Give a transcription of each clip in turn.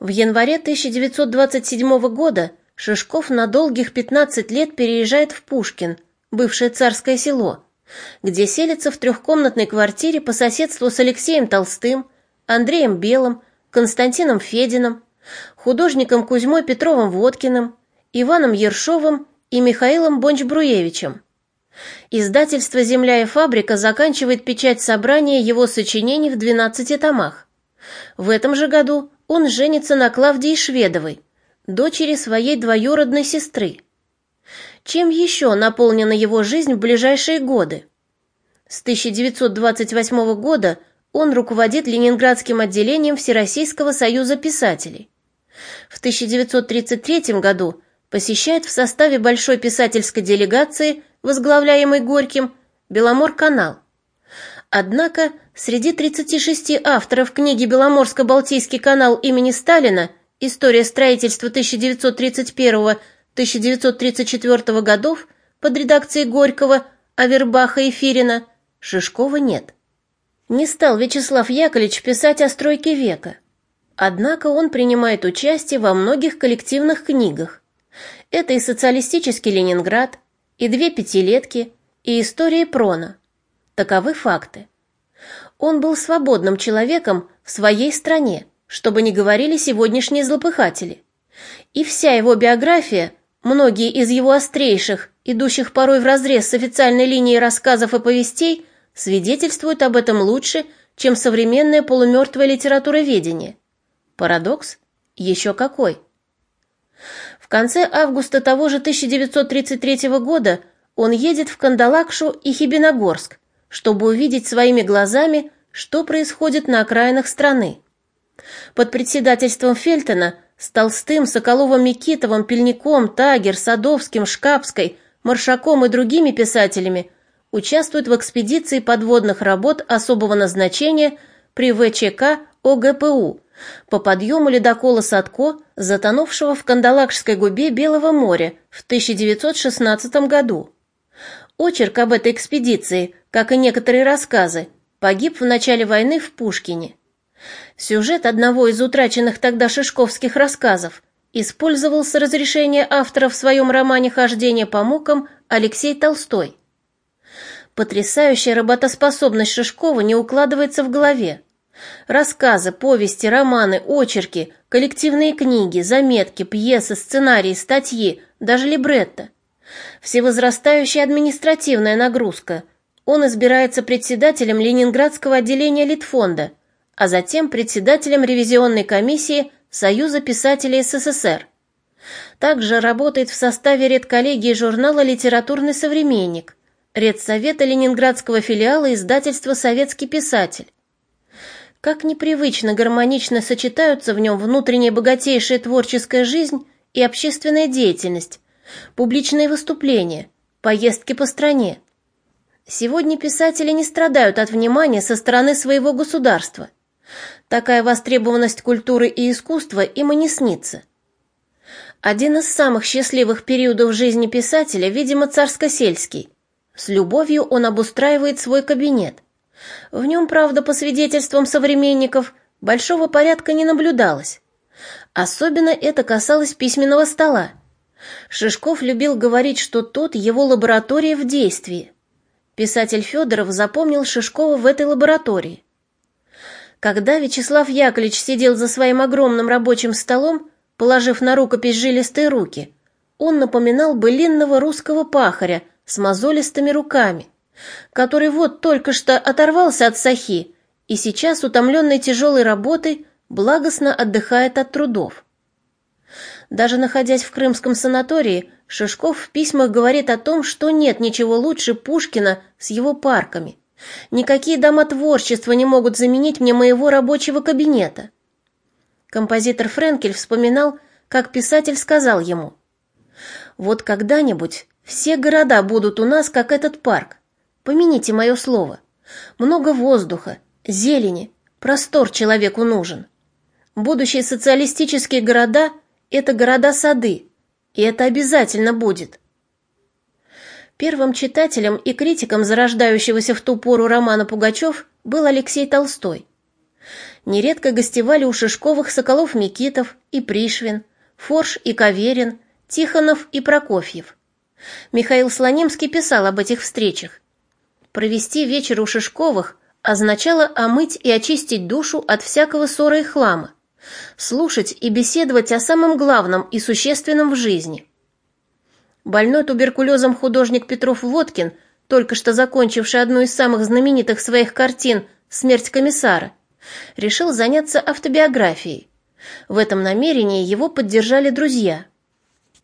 В январе 1927 года Шишков на долгих 15 лет переезжает в Пушкин, бывшее царское село, где селится в трехкомнатной квартире по соседству с Алексеем Толстым, Андреем Белым, Константином Фединым, художником Кузьмой Петровым-Водкиным, Иваном Ершовым и Михаилом Бонч-Бруевичем. Издательство «Земля и фабрика» заканчивает печать собрания его сочинений в 12 томах. В этом же году он женится на Клавдии Шведовой, дочери своей двоюродной сестры. Чем еще наполнена его жизнь в ближайшие годы? С 1928 года он руководит Ленинградским отделением Всероссийского союза писателей. В 1933 году посещает в составе большой писательской делегации, возглавляемой Горьким, Беломор-канал. Однако среди 36 авторов книги «Беломорско-Балтийский канал имени Сталина. История строительства 1931-1934 годов» под редакцией Горького, Авербаха и Фирина Шишкова нет. Не стал Вячеслав Яковлевич писать о стройке века. Однако он принимает участие во многих коллективных книгах. Это и социалистический Ленинград, и две пятилетки, и история Прона. Таковы факты. Он был свободным человеком в своей стране, чтобы не говорили сегодняшние злопыхатели. И вся его биография, многие из его острейших, идущих порой вразрез с официальной линией рассказов и повестей, свидетельствуют об этом лучше, чем современное полумертвое литературоведение. Парадокс? Еще какой! В конце августа того же 1933 года он едет в Кандалакшу и Хибиногорск, чтобы увидеть своими глазами, что происходит на окраинах страны. Под председательством Фельтона с Толстым, Соколовым Микитовым, Пельником, Тагер, Садовским, Шкапской, Маршаком и другими писателями участвует в экспедиции подводных работ особого назначения при ВЧК ОГПУ по подъему ледокола Садко, затонувшего в Кандалакшской губе Белого моря в 1916 году. Очерк об этой экспедиции, как и некоторые рассказы, погиб в начале войны в Пушкине. Сюжет одного из утраченных тогда шишковских рассказов использовался разрешение автора в своем романе «Хождение по мукам» Алексей Толстой. Потрясающая работоспособность Шишкова не укладывается в голове. Рассказы, повести, романы, очерки, коллективные книги, заметки, пьесы, сценарии, статьи, даже либретто всевозрастающая административная нагрузка. Он избирается председателем Ленинградского отделения Литфонда, а затем председателем ревизионной комиссии Союза писателей СССР. Также работает в составе редколлегии журнала «Литературный современник», редсовета Ленинградского филиала издательства «Советский писатель». Как непривычно гармонично сочетаются в нем внутренняя богатейшая творческая жизнь и общественная деятельность, публичные выступления, поездки по стране. Сегодня писатели не страдают от внимания со стороны своего государства. Такая востребованность культуры и искусства им и не снится. Один из самых счастливых периодов жизни писателя, видимо, царско-сельский. С любовью он обустраивает свой кабинет. В нем, правда, по свидетельствам современников, большого порядка не наблюдалось. Особенно это касалось письменного стола – Шишков любил говорить, что тот его лаборатория в действии. Писатель Федоров запомнил Шишкова в этой лаборатории. Когда Вячеслав Яковлевич сидел за своим огромным рабочим столом, положив на рукопись жилистые руки, он напоминал былинного русского пахаря с мозолистыми руками, который вот только что оторвался от сахи и сейчас, утомленный тяжелой работой, благостно отдыхает от трудов. Даже находясь в крымском санатории, Шишков в письмах говорит о том, что нет ничего лучше Пушкина с его парками. Никакие дома творчества не могут заменить мне моего рабочего кабинета. Композитор Френкель вспоминал, как писатель сказал ему, «Вот когда-нибудь все города будут у нас, как этот парк. Помяните мое слово. Много воздуха, зелени, простор человеку нужен. Будущие социалистические города – это города-сады, и это обязательно будет. Первым читателем и критиком зарождающегося в ту пору романа Пугачев был Алексей Толстой. Нередко гостевали у Шишковых Соколов-Микитов и Пришвин, Форш и Каверин, Тихонов и Прокофьев. Михаил Слонимский писал об этих встречах. Провести вечер у Шишковых означало омыть и очистить душу от всякого ссора и хлама, слушать и беседовать о самом главном и существенном в жизни. Больной туберкулезом художник Петров Водкин, только что закончивший одну из самых знаменитых своих картин «Смерть комиссара», решил заняться автобиографией. В этом намерении его поддержали друзья.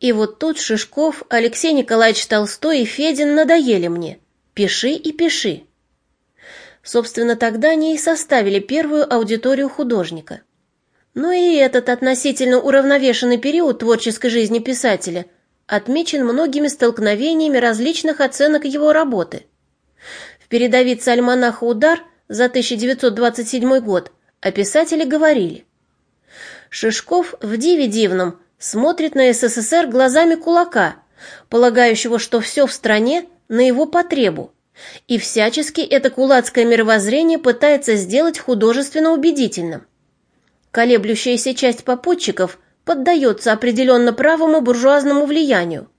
И вот тут Шишков, Алексей Николаевич Толстой и Федин надоели мне. Пиши и пиши. Собственно, тогда они и составили первую аудиторию художника. Но и этот относительно уравновешенный период творческой жизни писателя отмечен многими столкновениями различных оценок его работы. В передовице альманаха «Удар» за 1927 год о писателе говорили «Шишков в «Диве дивном» смотрит на СССР глазами кулака, полагающего, что все в стране на его потребу, и всячески это кулацкое мировоззрение пытается сделать художественно убедительным. Колеблющаяся часть попутчиков поддается определенно правому буржуазному влиянию.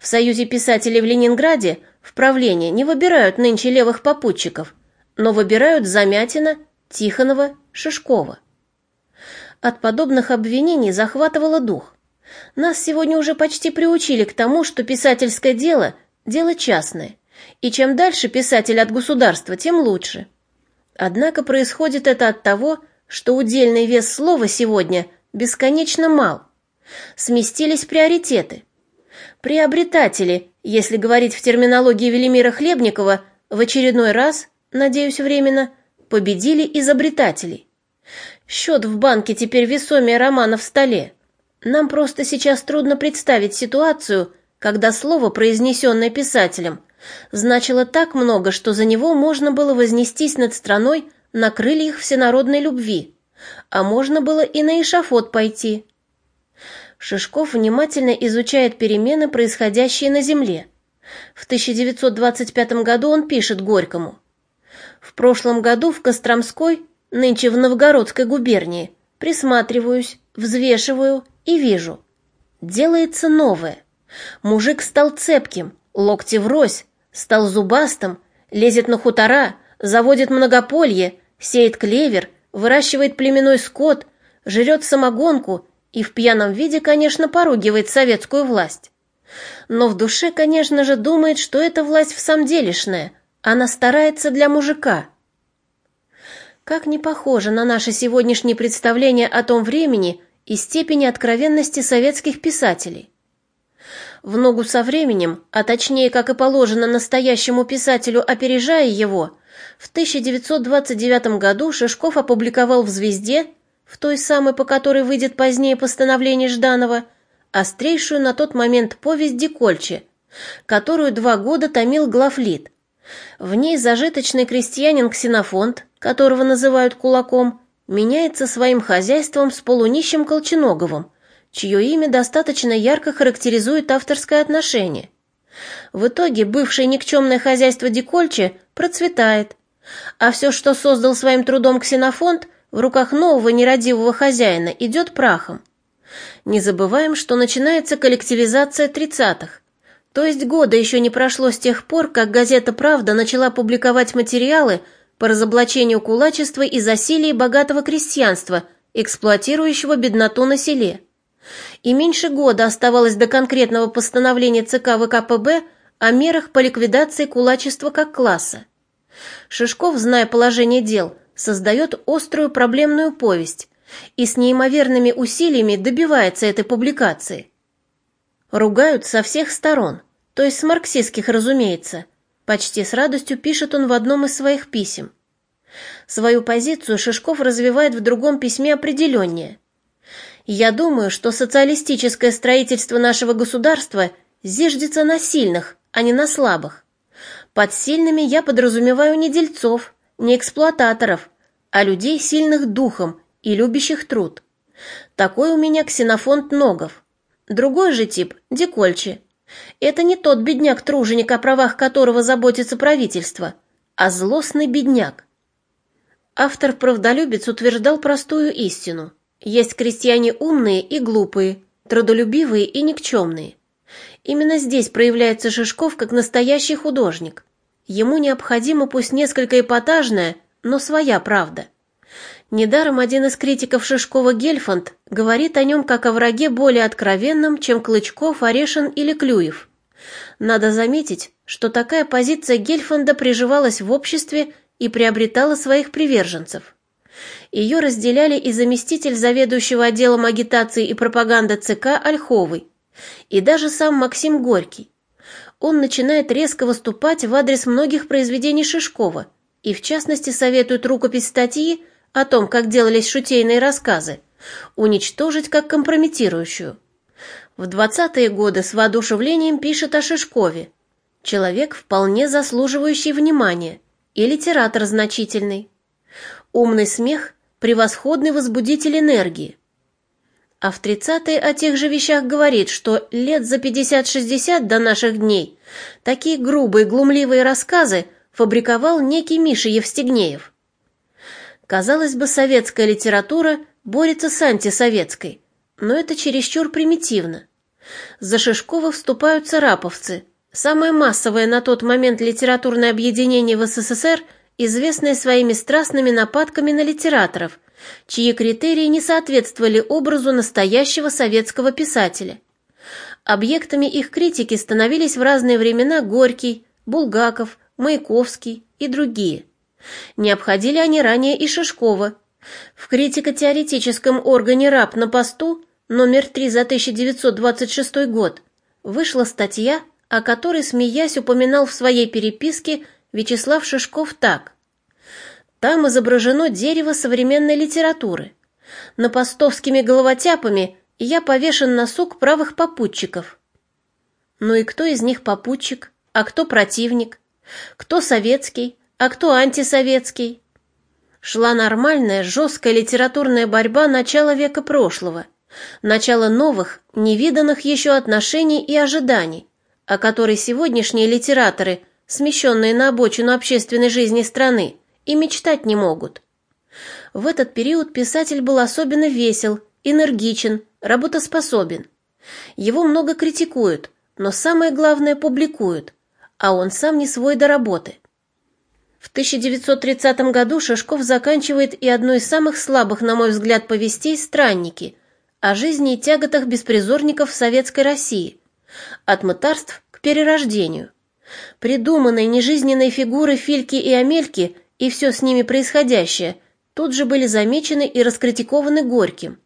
В Союзе писателей в Ленинграде в правление не выбирают нынче левых попутчиков, но выбирают Замятина, Тихонова, Шишкова. От подобных обвинений захватывало дух. Нас сегодня уже почти приучили к тому, что писательское дело – дело частное, и чем дальше писатель от государства, тем лучше. Однако происходит это от того, что удельный вес слова сегодня бесконечно мал. Сместились приоритеты. Приобретатели, если говорить в терминологии Велимира Хлебникова, в очередной раз, надеюсь временно, победили изобретателей. Счет в банке теперь весомее романа в столе. Нам просто сейчас трудно представить ситуацию, когда слово, произнесенное писателем, значило так много, что за него можно было вознестись над страной на крыльях всенародной любви, а можно было и на эшафот пойти. Шишков внимательно изучает перемены, происходящие на Земле. В 1925 году он пишет Горькому. В прошлом году в Костромской Нынче в Новгородской губернии. Присматриваюсь, взвешиваю и вижу. Делается новое. Мужик стал цепким, локти врозь, стал зубастым, лезет на хутора, заводит многополье, сеет клевер, выращивает племенной скот, жрет самогонку и в пьяном виде, конечно, поругивает советскую власть. Но в душе, конечно же, думает, что эта власть в самом делешная, она старается для мужика. Как не похоже на наше сегодняшнее представление о том времени и степени откровенности советских писателей. В ногу со временем, а точнее, как и положено настоящему писателю, опережая его, в 1929 году Шишков опубликовал в «Звезде», в той самой, по которой выйдет позднее постановление Жданова, острейшую на тот момент повесть Декольче, которую два года томил главлит. В ней зажиточный крестьянин Ксенофонт, которого называют кулаком, меняется своим хозяйством с полунищим Колченоговым, чье имя достаточно ярко характеризует авторское отношение. В итоге бывшее никчемное хозяйство Декольче процветает, а все, что создал своим трудом Ксенофонт, в руках нового нерадивого хозяина идет прахом. Не забываем, что начинается коллективизация тридцатых, то есть года еще не прошло с тех пор, как газета «Правда» начала публиковать материалы по разоблачению кулачества и засилия богатого крестьянства, эксплуатирующего бедноту на селе. И меньше года оставалось до конкретного постановления ЦК ВКПБ о мерах по ликвидации кулачества как класса. Шишков, зная положение дел, создает острую проблемную повесть и с неимоверными усилиями добивается этой публикации. Ругают со всех сторон, то есть с марксистских, разумеется. Почти с радостью пишет он в одном из своих писем. Свою позицию Шишков развивает в другом письме определеннее. «Я думаю, что социалистическое строительство нашего государства зиждется на сильных, а не на слабых. Под сильными я подразумеваю не дельцов, не эксплуататоров, а людей сильных духом и любящих труд. Такой у меня ксенофонт Ногов. Другой же тип – Декольче. Это не тот бедняк-труженик, о правах которого заботится правительство, а злостный бедняк. Автор-правдолюбец утверждал простую истину. Есть крестьяне умные и глупые, трудолюбивые и никчемные. Именно здесь проявляется Шишков как настоящий художник. Ему необходима пусть несколько эпатажная, но своя правда. Недаром один из критиков Шишкова Гельфанд говорит о нем как о враге более откровенном, чем Клычков, Орешин или Клюев. Надо заметить, что такая позиция Гельфанда приживалась в обществе и приобретала своих приверженцев. Ее разделяли и заместитель заведующего отделом агитации и пропаганды ЦК Ольховый, и даже сам Максим Горький. Он начинает резко выступать в адрес многих произведений Шишкова и, в частности, советует рукопись статьи о том, как делались шутейные рассказы, уничтожить как компрометирующую. В 20-е годы с воодушевлением пишет о Шишкове. Человек, вполне заслуживающий внимания, и литератор значительный. Умный смех – превосходный возбудитель энергии. А в 30-е о тех же вещах говорит, что лет за 50-60 до наших дней такие грубые, глумливые рассказы фабриковал некий Миша Евстигнеев. Казалось бы, советская литература борется с антисоветской, но это чересчур примитивно. За Шишкова вступают раповцы, самое массовое на тот момент литературное объединение в СССР, известное своими страстными нападками на литераторов, чьи критерии не соответствовали образу настоящего советского писателя. Объектами их критики становились в разные времена Горький, Булгаков, Маяковский и другие – не обходили они ранее и Шишкова. В критико-теоретическом органе «РАП» на посту номер 3 за 1926 год вышла статья, о которой, смеясь, упоминал в своей переписке Вячеслав Шишков так. Там изображено дерево современной литературы. На постовскими головотяпами я повешен на сук правых попутчиков. Ну и кто из них попутчик, а кто противник? Кто советский, а кто антисоветский? Шла нормальная, жесткая литературная борьба начала века прошлого, начало новых, невиданных еще отношений и ожиданий, о которой сегодняшние литераторы, смещенные на обочину общественной жизни страны, и мечтать не могут. В этот период писатель был особенно весел, энергичен, работоспособен. Его много критикуют, но самое главное публикуют, а он сам не свой до работы. В 1930 году Шишков заканчивает и одну из самых слабых, на мой взгляд, повестей «Странники» о жизни и тяготах беспризорников в Советской России, от мытарств к перерождению. Придуманные нежизненные фигуры Фильки и Амельки и все с ними происходящее тут же были замечены и раскритикованы Горьким.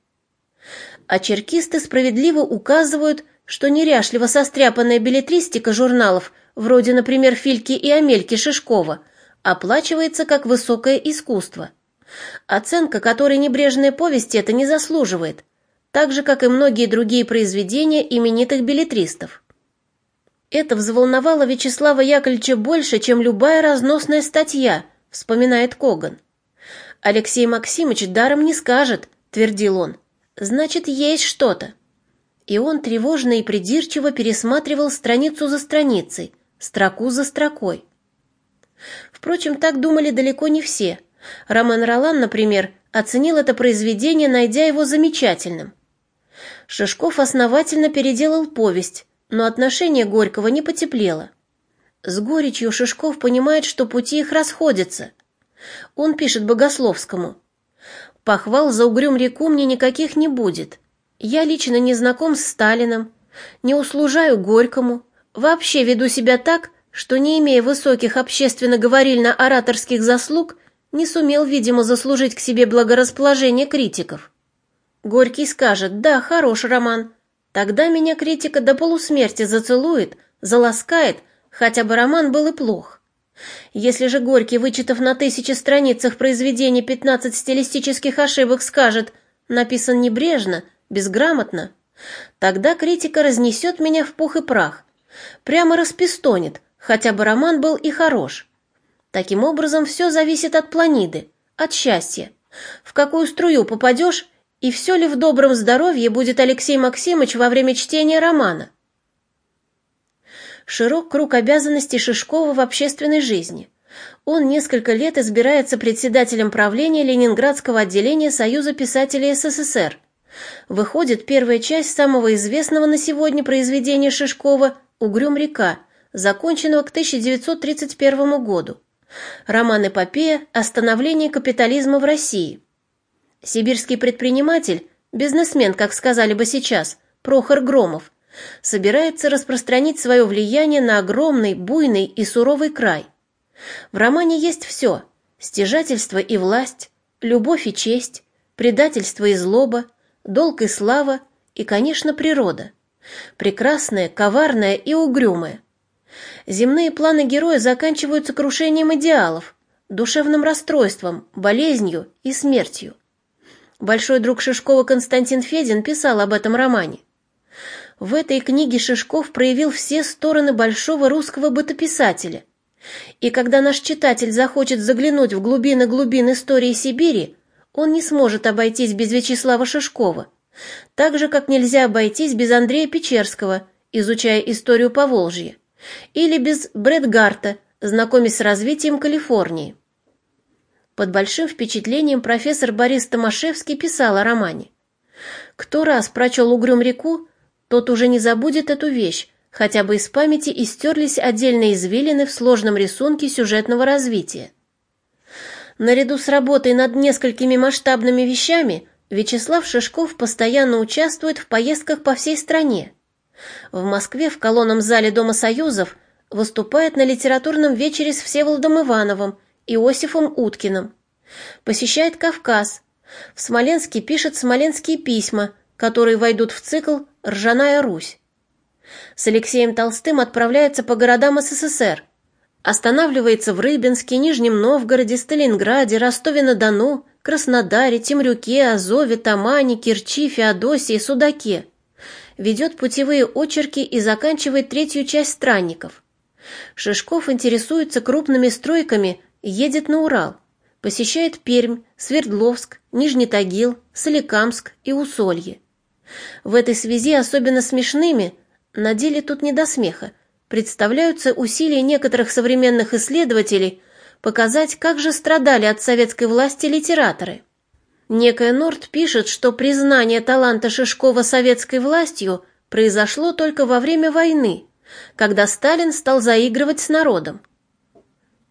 А черкисты справедливо указывают, что неряшливо состряпанная билетристика журналов, вроде, например, Фильки и Амельки Шишкова – оплачивается как высокое искусство. Оценка, которой небрежная повесть это не заслуживает, так же, как и многие другие произведения именитых билетристов. Это взволновало Вячеслава Яковлевича больше, чем любая разносная статья, вспоминает Коган. Алексей Максимович даром не скажет, твердил он. Значит, есть что-то. И он тревожно и придирчиво пересматривал страницу за страницей, строку за строкой. Впрочем, так думали далеко не все. Роман Ролан, например, оценил это произведение, найдя его замечательным. Шишков основательно переделал повесть, но отношение Горького не потеплело. С горечью Шишков понимает, что пути их расходятся. Он пишет Богословскому. «Похвал за угрюм реку мне никаких не будет. Я лично не знаком с Сталином, не услужаю Горькому, вообще веду себя так, что, не имея высоких общественно-говорильно-ораторских заслуг, не сумел, видимо, заслужить к себе благорасположение критиков. Горький скажет «Да, хорош роман». Тогда меня критика до полусмерти зацелует, заласкает, хотя бы роман был и плох. Если же Горький, вычитав на тысячи страницах произведения 15 стилистических ошибок, скажет «написан небрежно, безграмотно», тогда критика разнесет меня в пух и прах, прямо распистонит, хотя бы роман был и хорош. Таким образом, все зависит от планиды, от счастья. В какую струю попадешь, и все ли в добром здоровье будет Алексей Максимович во время чтения романа. Широк круг обязанностей Шишкова в общественной жизни. Он несколько лет избирается председателем правления Ленинградского отделения Союза писателей СССР. Выходит первая часть самого известного на сегодня произведения Шишкова «Угрюм река», законченного к 1931 году. Роман-эпопея о становлении капитализма в России. Сибирский предприниматель, бизнесмен, как сказали бы сейчас, Прохор Громов, собирается распространить свое влияние на огромный, буйный и суровый край. В романе есть все – стяжательство и власть, любовь и честь, предательство и злоба, долг и слава и, конечно, природа. Прекрасная, коварная и угрюмая. Земные планы героя заканчиваются крушением идеалов, душевным расстройством, болезнью и смертью. Большой друг Шишкова Константин Федин писал об этом романе. В этой книге Шишков проявил все стороны большого русского бытописателя. И когда наш читатель захочет заглянуть в глубины глубин истории Сибири, он не сможет обойтись без Вячеслава Шишкова, так же, как нельзя обойтись без Андрея Печерского, изучая историю Поволжья, или без Брэдгарта, знакомясь с развитием Калифорнии. Под большим впечатлением профессор Борис Томашевский писал о романе. Кто раз прочел «Угрюм реку», тот уже не забудет эту вещь, хотя бы из памяти истерлись отдельные извилины в сложном рисунке сюжетного развития. Наряду с работой над несколькими масштабными вещами Вячеслав Шишков постоянно участвует в поездках по всей стране. В Москве в колонном зале Дома Союзов выступает на литературном вечере с Всеволодом Ивановым, Иосифом Уткиным. Посещает Кавказ. В Смоленске пишет смоленские письма, которые войдут в цикл «Ржаная Русь». С Алексеем Толстым отправляется по городам СССР. Останавливается в Рыбинске, Нижнем Новгороде, Сталинграде, Ростове-на-Дону, Краснодаре, Темрюке, Азове, Тамане, Керчи, Феодосии, Судаке. Ведет путевые очерки и заканчивает третью часть «Странников». Шишков интересуется крупными стройками, едет на Урал. Посещает Пермь, Свердловск, Нижний Тагил, Соликамск и Усолье. В этой связи особенно смешными, на деле тут не до смеха, представляются усилия некоторых современных исследователей показать, как же страдали от советской власти литераторы. Некая Норт пишет, что признание таланта Шишкова советской властью произошло только во время войны, когда Сталин стал заигрывать с народом.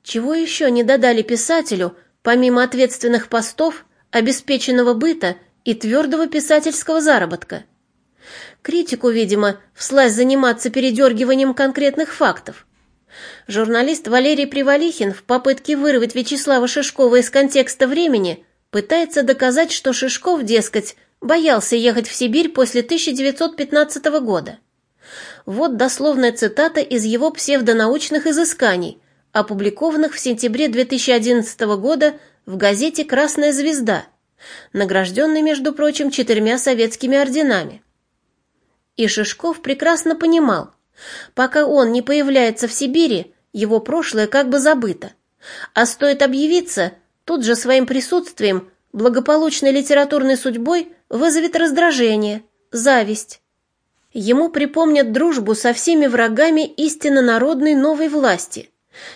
Чего еще не додали писателю, помимо ответственных постов, обеспеченного быта и твердого писательского заработка. Критику, видимо, вслась заниматься передергиванием конкретных фактов. Журналист Валерий Привалихин в попытке вырвать Вячеслава Шишкова из контекста времени пытается доказать, что Шишков, дескать, боялся ехать в Сибирь после 1915 года. Вот дословная цитата из его псевдонаучных изысканий, опубликованных в сентябре 2011 года в газете «Красная звезда», награжденный, между прочим, четырьмя советскими орденами. И Шишков прекрасно понимал, пока он не появляется в Сибири, его прошлое как бы забыто, а стоит объявиться, тут же своим присутствием, благополучной литературной судьбой вызовет раздражение, зависть. Ему припомнят дружбу со всеми врагами истинно народной новой власти.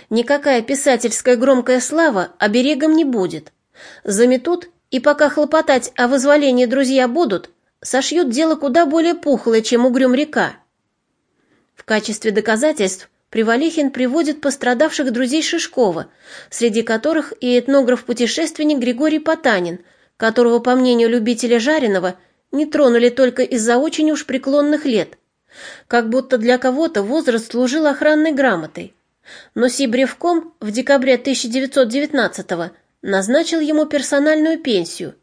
Никакая писательская громкая слава оберегом не будет. Заметут и пока хлопотать о вызволении друзья будут, сошьют дело куда более пухлое, чем угрюм река. В качестве доказательств Привалихин приводит пострадавших друзей Шишкова, среди которых и этнограф-путешественник Григорий Потанин, которого, по мнению любителя жареного, не тронули только из-за очень уж преклонных лет, как будто для кого-то возраст служил охранной грамотой. Но Сибревком в декабре 1919 года назначил ему персональную пенсию,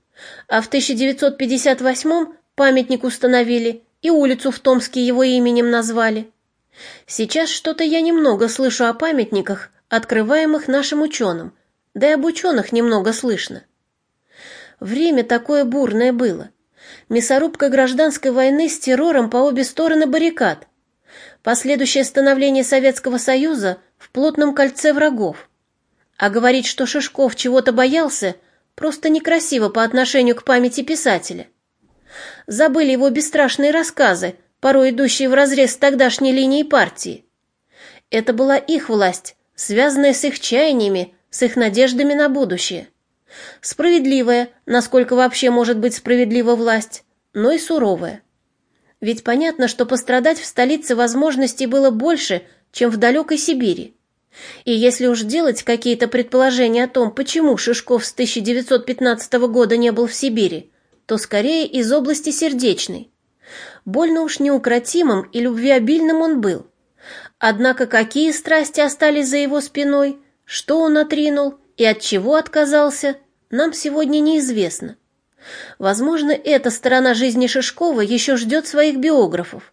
а в 1958 памятник установили и улицу в Томске его именем назвали. Сейчас что-то я немного слышу о памятниках, открываемых нашим ученым, да и об ученых немного слышно. Время такое бурное было. Мясорубка гражданской войны с террором по обе стороны баррикад. Последующее становление Советского Союза в плотном кольце врагов. А говорить, что Шишков чего-то боялся, просто некрасиво по отношению к памяти писателя. Забыли его бесстрашные рассказы, порой идущие вразрез с тогдашней линией партии. Это была их власть, связанное с их чаяниями, с их надеждами на будущее. Справедливая, насколько вообще может быть справедлива власть, но и суровая. Ведь понятно, что пострадать в столице возможностей было больше, чем в далекой Сибири. И если уж делать какие-то предположения о том, почему Шишков с 1915 года не был в Сибири, то скорее из области сердечной. Больно уж неукротимым и любвеобильным он был. Однако какие страсти остались за его спиной, что он отринул и от чего отказался, нам сегодня неизвестно. Возможно, эта сторона жизни Шишкова еще ждет своих биографов.